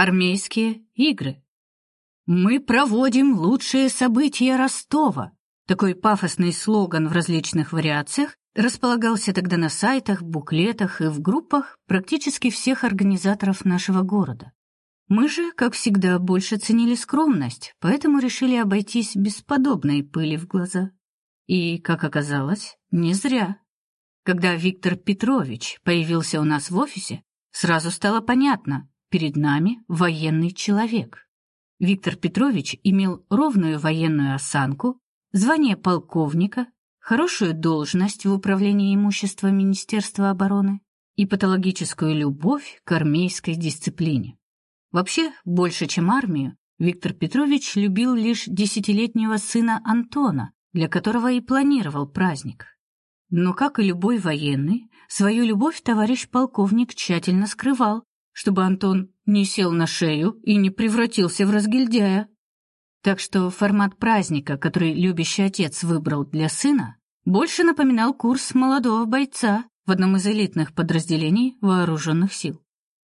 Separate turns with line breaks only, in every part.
Армейские игры. Мы проводим лучшие события Ростова. Такой пафосный слоган в различных вариациях располагался тогда на сайтах, буклетах и в группах практически всех организаторов нашего города. Мы же, как всегда, больше ценили скромность, поэтому решили обойтись без подобной пыли в глаза. И, как оказалось, не зря. Когда Виктор Петрович появился у нас в офисе, сразу стало понятно, перед нами военный человек. Виктор Петрович имел ровную военную осанку, звание полковника, хорошую должность в управлении имуществом Министерства обороны и патологическую любовь к армейской дисциплине. Вообще, больше, чем армию, Виктор Петрович любил лишь десятилетнего сына Антона, для которого и планировал праздник. Но, как и любой военный, свою любовь товарищ полковник тщательно скрывал, чтобы Антон не сел на шею и не превратился в разгильдяя. Так что формат праздника, который любящий отец выбрал для сына, больше напоминал курс молодого бойца в одном из элитных подразделений вооруженных сил.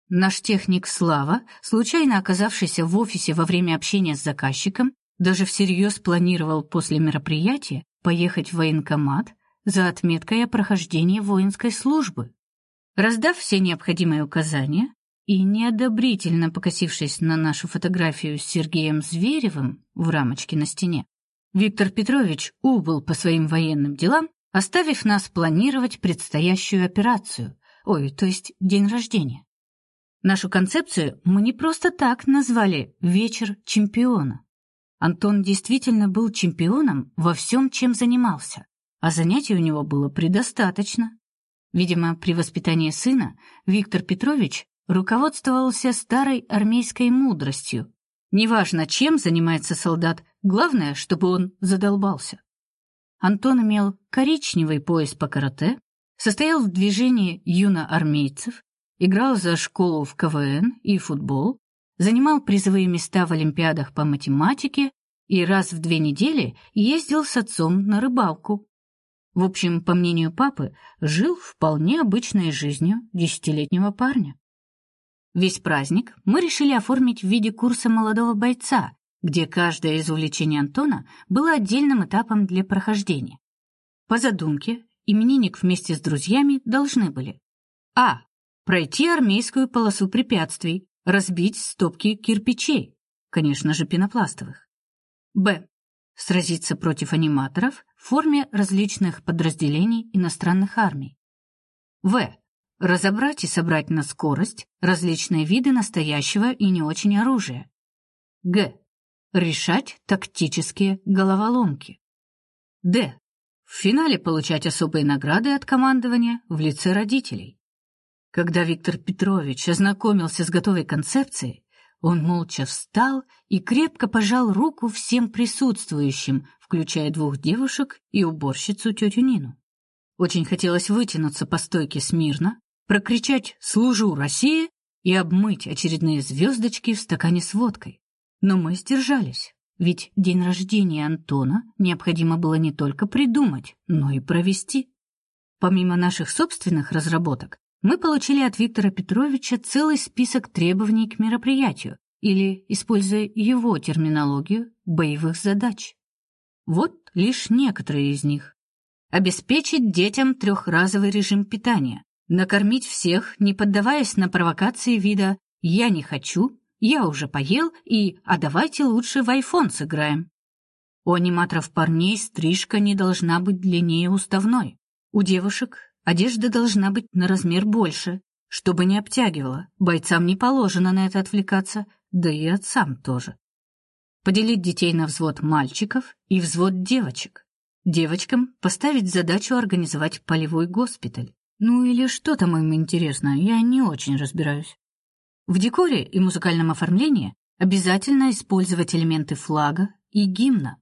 Наш техник Слава, случайно оказавшийся в офисе во время общения с заказчиком, даже всерьез планировал после мероприятия поехать в военкомат за отметкой о прохождении воинской службы. Раздав все необходимые указания и неодобрительно покосившись на нашу фотографию с Сергеем Зверевым в рамочке на стене, Виктор Петрович убыл по своим военным делам, оставив нас планировать предстоящую операцию, ой, то есть день рождения. Нашу концепцию мы не просто так назвали «Вечер чемпиона». Антон действительно был чемпионом во всем, чем занимался, а занятий у него было предостаточно. Видимо, при воспитании сына Виктор Петрович руководствовался старой армейской мудростью. Неважно, чем занимается солдат, главное, чтобы он задолбался. Антон имел коричневый пояс по карате, состоял в движении юноармейцев, играл за школу в КВН и футбол, занимал призовые места в олимпиадах по математике и раз в две недели ездил с отцом на рыбалку. В общем, по мнению папы, жил вполне обычной жизнью десятилетнего парня. Весь праздник мы решили оформить в виде курса молодого бойца, где каждое из увлечений Антона было отдельным этапом для прохождения. По задумке, именинник вместе с друзьями должны были а. пройти армейскую полосу препятствий, разбить стопки кирпичей, конечно же, пенопластовых. Б. Сразиться против аниматоров в форме различных подразделений иностранных армий. В. Разобрать и собрать на скорость различные виды настоящего и не очень оружия. Г. Решать тактические головоломки. Д. В финале получать особые награды от командования в лице родителей. Когда Виктор Петрович ознакомился с готовой концепцией, он молча встал и крепко пожал руку всем присутствующим, включая двух девушек и уборщицу тетю Нину. Очень хотелось вытянуться по стойке смирно, прокричать «Служу России!» и обмыть очередные звездочки в стакане с водкой. Но мы сдержались, ведь день рождения Антона необходимо было не только придумать, но и провести. Помимо наших собственных разработок, мы получили от Виктора Петровича целый список требований к мероприятию или, используя его терминологию, боевых задач. Вот лишь некоторые из них. Обеспечить детям трехразовый режим питания, накормить всех, не поддаваясь на провокации вида «я не хочу», «я уже поел» и «а давайте лучше в iPhone сыграем». У аниматоров парней стрижка не должна быть длиннее уставной. У девушек Одежда должна быть на размер больше, чтобы не обтягивала. Бойцам не положено на это отвлекаться, да и отцам тоже. Поделить детей на взвод мальчиков и взвод девочек. Девочкам поставить задачу организовать полевой госпиталь. Ну или что там им интересно, я не очень разбираюсь. В декоре и музыкальном оформлении обязательно использовать элементы флага и гимна.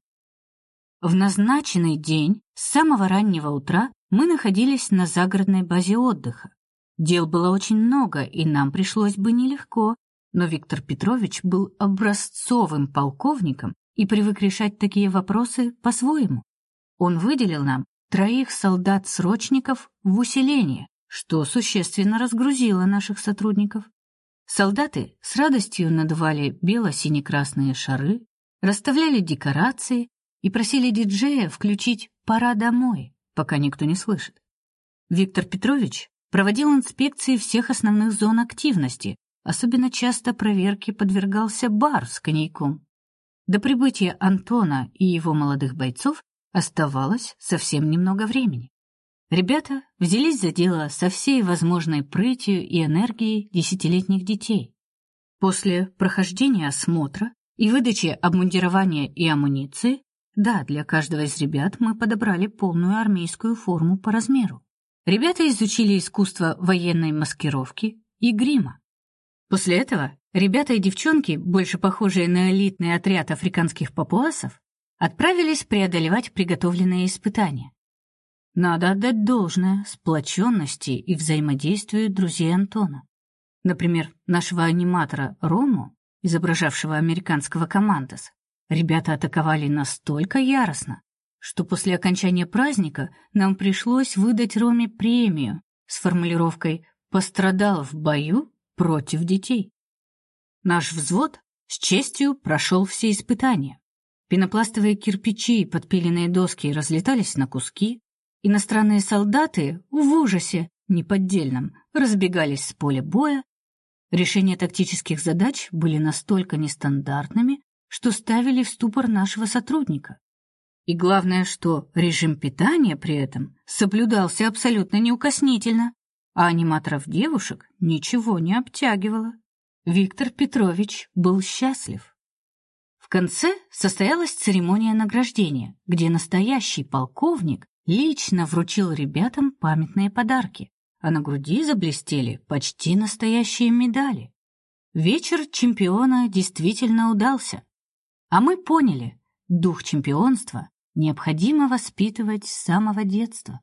В назначенный день с самого раннего утра мы находились на загородной базе отдыха. Дел было очень много, и нам пришлось бы нелегко, но Виктор Петрович был образцовым полковником и привык решать такие вопросы по-своему. Он выделил нам троих солдат-срочников в усиление, что существенно разгрузило наших сотрудников. Солдаты с радостью надували бело-сине-красные шары, расставляли декорации и просили диджея включить «Пора домой», пока никто не слышит. Виктор Петрович проводил инспекции всех основных зон активности, особенно часто проверке подвергался бар с коньяком. До прибытия Антона и его молодых бойцов оставалось совсем немного времени. Ребята взялись за дело со всей возможной прытью и энергией десятилетних детей. После прохождения осмотра и выдачи обмундирования и амуниции, да, для каждого из ребят мы подобрали полную армейскую форму по размеру. Ребята изучили искусство военной маскировки и грима. После этого ребята и девчонки, больше похожие на элитный отряд африканских папуасов, отправились преодолевать приготовленные испытания. Надо отдать должное сплоченности и взаимодействию друзей Антона. Например, нашего аниматора Рому, изображавшего американского командос, ребята атаковали настолько яростно, что после окончания праздника нам пришлось выдать Роме премию с формулировкой «пострадал в бою против детей». Наш взвод с честью прошел все испытания. Пенопластовые кирпичи и подпиленные доски разлетались на куски, иностранные солдаты в ужасе неподдельном разбегались с поля боя, решения тактических задач были настолько нестандартными, что ставили в ступор нашего сотрудника. И главное, что режим питания при этом соблюдался абсолютно неукоснительно, а аниматоров девушек ничего не обтягивало. Виктор Петрович был счастлив. Конце состоялась церемония награждения, где настоящий полковник лично вручил ребятам памятные подарки, а на груди заблестели почти настоящие медали. Вечер чемпиона действительно удался. А мы поняли, дух чемпионства необходимо воспитывать с самого детства.